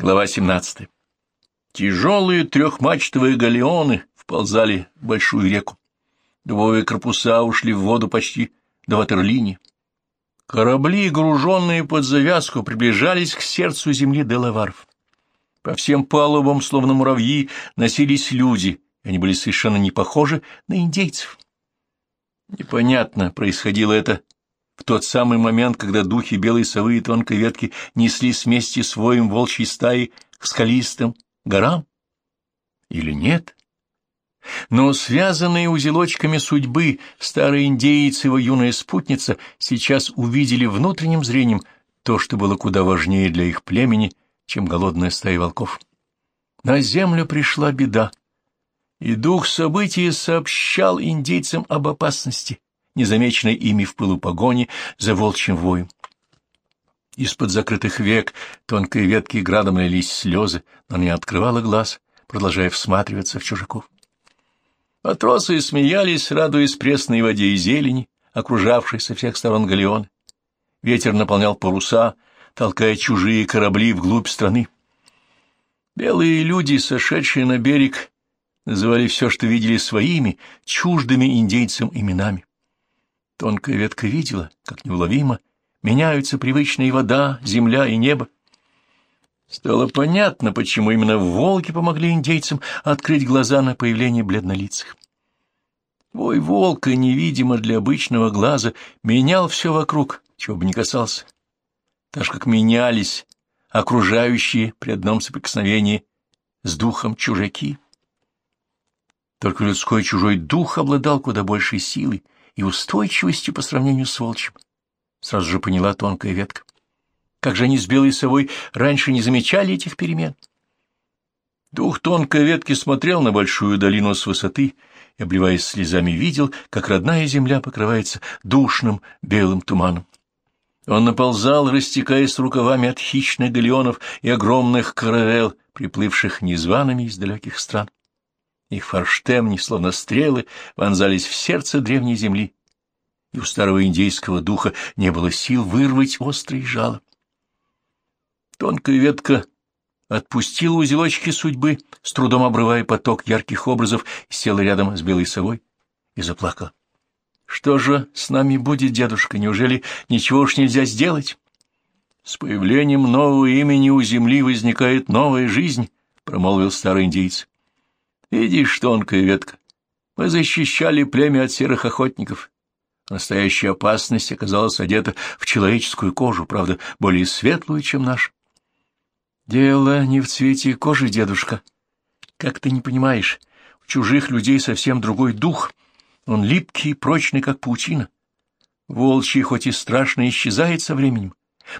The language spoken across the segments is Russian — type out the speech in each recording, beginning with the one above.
Глава 17. Тяжелые трехмачтовые галеоны вползали в большую реку. Дубовые корпуса ушли в воду почти до ватерлинии. Корабли, груженные под завязку, приближались к сердцу земли Делаваров. По всем палубам, словно муравьи, носились люди, они были совершенно не похожи на индейцев. Непонятно, происходило это в тот самый момент, когда духи белой совы и тонкой ветки неслись вместе с воем волчьей стаи к скалистым горам? Или нет? Но связанные узелочками судьбы старый индеец и его юная спутница сейчас увидели внутренним зрением то, что было куда важнее для их племени, чем голодная стая волков. На землю пришла беда, и дух события сообщал индейцам об опасности — незамеченной ими в пылу погони за волчьим воем. Из-под закрытых век тонкой ветки градом лились слезы, но не открывала глаз, продолжая всматриваться в чужаков. Матросы смеялись, радуясь пресной воде и зелени, окружавшей со всех сторон галеон. Ветер наполнял паруса, толкая чужие корабли вглубь страны. Белые люди, сошедшие на берег, называли все, что видели своими, чуждыми индейцам именами. Тонкая ветка видела, как неуловимо меняются привычные вода, земля и небо. Стало понятно, почему именно волки помогли индейцам открыть глаза на появление бледнолицых. Вой волка, невидимо для обычного глаза, менял все вокруг, чего бы ни касался. Так же, как менялись окружающие при одном соприкосновении с духом чужаки. Только людской чужой дух обладал куда большей силой, и устойчивостью по сравнению с волчьим. Сразу же поняла тонкая ветка. Как же они с белой совой раньше не замечали этих перемен? Дух тонкой ветки смотрел на большую долину с высоты и, обливаясь слезами, видел, как родная земля покрывается душным белым туманом. Он наползал, растекаясь рукавами от хищных галеонов и огромных каравел, приплывших незваными из далеких стран. Их форштемни, словно стрелы, вонзались в сердце древней земли, и у старого индейского духа не было сил вырвать острые жало. Тонкая ветка отпустила узелочки судьбы, с трудом обрывая поток ярких образов, села рядом с белой совой и заплакала. «Что же с нами будет, дедушка? Неужели ничего уж нельзя сделать?» «С появлением нового имени у земли возникает новая жизнь», — промолвил старый индейец. Видишь, тонкая ветка, мы защищали племя от серых охотников. Настоящая опасность оказалась одета в человеческую кожу, правда, более светлую, чем наш. Дело не в цвете кожи, дедушка. Как ты не понимаешь, у чужих людей совсем другой дух. Он липкий и прочный, как паутина. Волчий, хоть и страшно, исчезает со временем.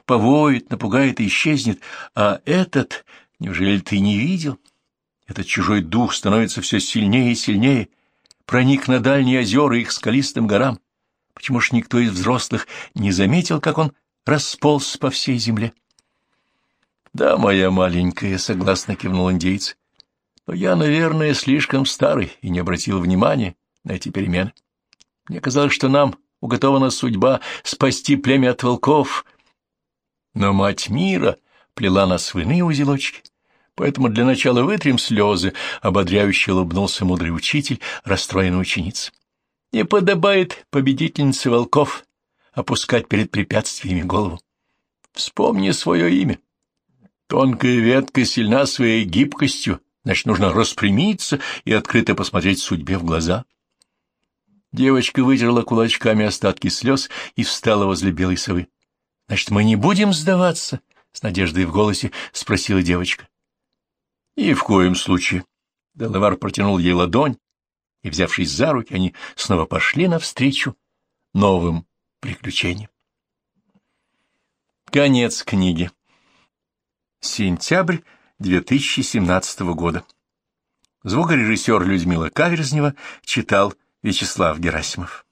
Повоет, напугает и исчезнет. А этот, неужели ты не видел? Этот чужой дух становится все сильнее и сильнее, проник на дальние озера и их скалистым горам. Почему ж никто из взрослых не заметил, как он располз по всей земле? — Да, моя маленькая, — согласно кивнул индейец, — но я, наверное, слишком старый и не обратил внимания на эти перемены. Мне казалось, что нам уготована судьба спасти племя от волков, но мать мира плела нас в узелочки — Поэтому для начала вытрем слезы, — ободряюще улыбнулся мудрый учитель, расстроенный учениц. Не подобает победительнице волков опускать перед препятствиями голову. Вспомни свое имя. Тонкая ветка сильна своей гибкостью, значит, нужно распрямиться и открыто посмотреть судьбе в глаза. Девочка вытерла кулачками остатки слез и встала возле белой совы. — Значит, мы не будем сдаваться? — с надеждой в голосе спросила девочка. И в коем случае. Делавар протянул ей ладонь, и, взявшись за руки, они снова пошли навстречу новым приключениям. Конец книги. Сентябрь 2017 года. Звукорежиссер Людмила Каверзнева читал Вячеслав Герасимов.